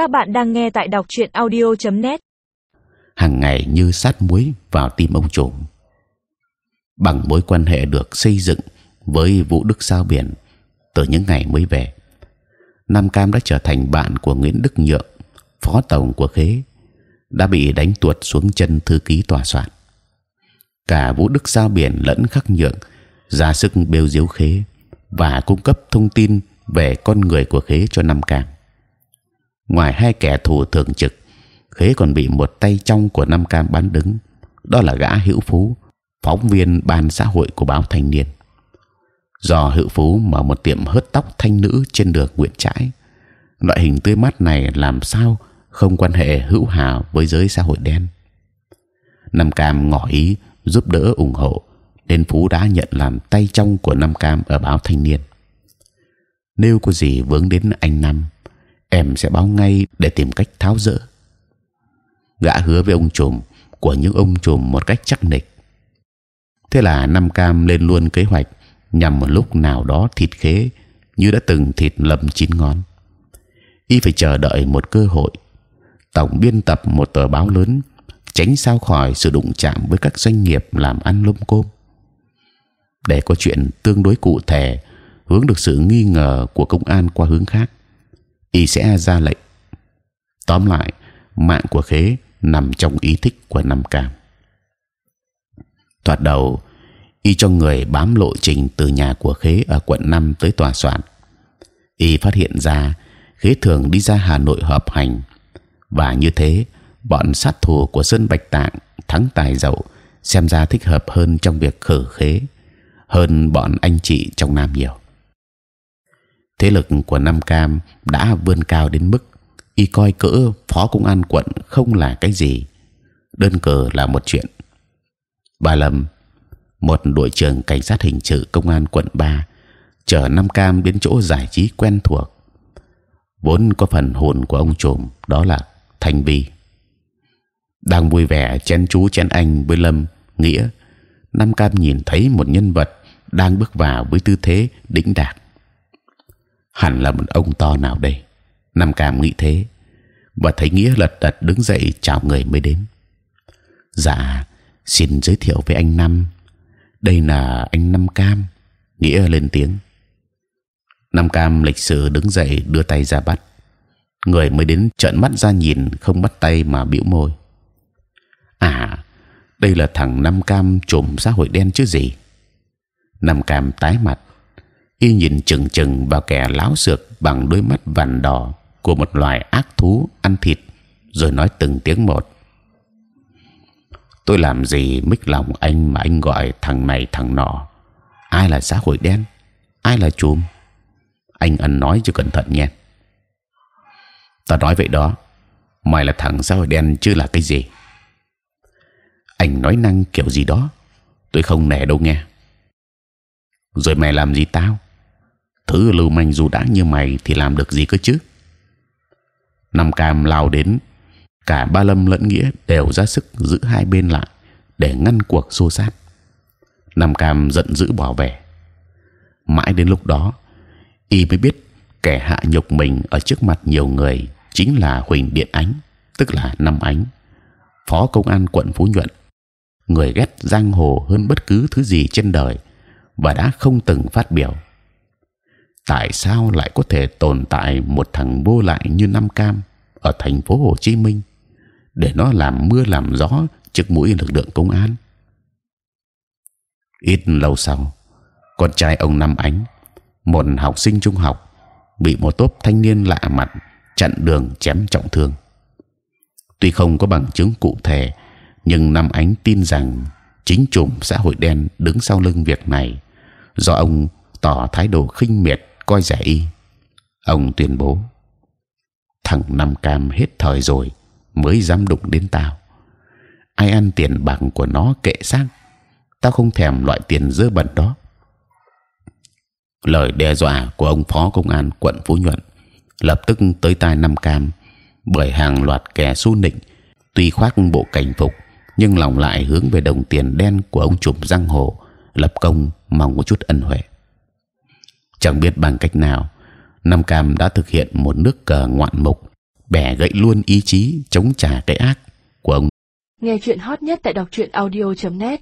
Các bạn đang nghe tại đọc truyện audio.net. hàng ngày như sát muối vào tim ông chủ Bằng mối quan hệ được xây dựng với Vũ Đức Sao Biển từ những ngày mới về, Nam Cam đã trở thành bạn của Nguyễn Đức Nhượng, phó tổng của Khế, đã bị đánh tuột xuống chân thư ký tòa soạn. Cả Vũ Đức Sao Biển lẫn Khắc Nhượng ra sức bêu diếu Khế và cung cấp thông tin về con người của Khế cho Nam Cam. Ngoài hai kẻ thù thường trực, Khế còn bị một tay trong của Nam Cam bán đứng, đó là gã Hữu Phú, phóng viên ban xã hội của báo Thanh niên. Do Hữu Phú mở một tiệm hớt tóc thanh nữ trên đường Nguyễn Trãi, loại hình tươi mát này làm sao không quan hệ hữu hảo với giới xã hội đen? Nam Cam ngỏ ý giúp đỡ ủng hộ, nên Phú đã nhận làm tay trong của Nam Cam ở báo Thanh niên. Nếu có gì vướng đến anh Năm, em sẽ báo ngay để tìm cách tháo dỡ. Gã hứa với ông trùm của những ông trùm một cách chắc nịch. Thế là Nam Cam lên luôn kế hoạch nhằm một lúc nào đó thịt khế như đã từng thịt lầm chín ngón. Y phải chờ đợi một cơ hội. Tổng biên tập một tờ báo lớn tránh sao khỏi sự đụng chạm với các doanh nghiệp làm ăn lôm côm. Để có chuyện tương đối cụ thể hướng được sự nghi ngờ của công an qua hướng khác, y sẽ ra lệnh. Tóm lại, mạng của khế nằm trong ý thích của Nam Cam. Thoạt đầu, y cho người bám lộ trình từ nhà của khế ở quận 5 tới tòa soạn. Y phát hiện ra khế thường đi ra Hà Nội hợp hành và như thế bọn sát thủ của Sơn Bạch Tạng thắng tài dậu xem ra thích hợp hơn trong việc khử khế hơn bọn anh chị trong Nam nhiều. Thế lực của Nam Cam đã vươn cao đến mức y coi cỡ phó công an quận không là cái gì, đơn cờ là một chuyện. Bà Lâm, một đội trưởng cảnh sát hình sự công an quận 3 chở Nam Cam đến chỗ giải trí quen thuộc, vốn có phần hồn của ông trùm đó là Thành Vi. Đang vui vẻ chen chú chen anh với Lâm, nghĩa Nam Cam nhìn thấy một nhân vật đang bước vào với tư thế đĩnh đạc. Hẳn là một ông to nào đây? Nam Cam nghĩ thế và thấy nghĩa lật đật đứng dậy chào người mới đến. Dạ, xin giới thiệu với anh Năm. Đây là anh Năm Cam. Nghĩa lên tiếng. Nam Cam lịch sự đứng dậy đưa tay ra bắt. Người mới đến trợn mắt ra nhìn không bắt tay mà bĩu môi. À, đây là thằng Nam Cam trùm xã hội đen chứ gì? Nam Cam tái mặt, y nhìn chừng chừng vào kẻ láo xược bằng đôi mắt vằn đỏ của một loài ác thú ăn thịt, rồi nói từng tiếng một. Tôi làm gì mích lòng anh mà anh gọi thằng này thằng nọ? Ai là xã hội đen? Ai là chùm? Anh ăn nói cho cẩn thận nhé. Ta nói vậy đó, mày là thằng xã hội đen chứ là cái gì? Anh nói năng kiểu gì đó, tôi không nể đâu nghe rồi mày làm gì tao thứ lưu manh dù đã như mày thì làm được gì cơ chứ? Năm cam lao đến, cả ba lâm lẫn nghĩa đều ra sức giữ hai bên lại để ngăn cuộc xô sát Nam cam giận dữ bỏ về. Mãi đến lúc đó, y mới biết kẻ hạ nhục mình ở trước mặt nhiều người chính là huỳnh điện ánh, tức là năm ánh, phó công an quận phú nhuận, người ghét giang hồ hơn bất cứ thứ gì trên đời và đã không từng phát biểu. Tại sao lại có thể tồn tại một thằng vô lại như Nam Cam ở thành phố Hồ Chí Minh để nó làm mưa làm gió trước mũi lực lượng công an? Ít lâu sau, con trai ông Nam Ánh, một học sinh trung học, bị một tốp thanh niên lạ mặt chặn đường chém trọng thương. Tuy không có bằng chứng cụ thể, nhưng Nam Ánh tin rằng chính chủng xã hội đen đứng sau lưng việc này do ông tỏ thái độ khinh miệt coi rẻ y. Ông tuyên bố, thằng năm cam hết thời rồi mới dám đụng đến tao. Ai ăn tiền bạc của nó kệ xác, tao không thèm loại tiền dơ bẩn đó. Lời đe dọa của ông phó công an quận phú nhuận lập tức tới tai năm cam, bởi hàng loạt kẻ su nịnh, tuy khoác bộ cảnh phục, nhưng lòng lại hướng về đồng tiền đen của ông trùm giang hồ, lập công mong một chút ân huệ. Chẳng biết bằng cách nào, Nam Cam đã thực hiện một nước cờ ngoạn mục bẻ gãy luôn ý chí chống trả cái ác của ông. Nghe chuyện hot nhất tại đọc truyện audio.net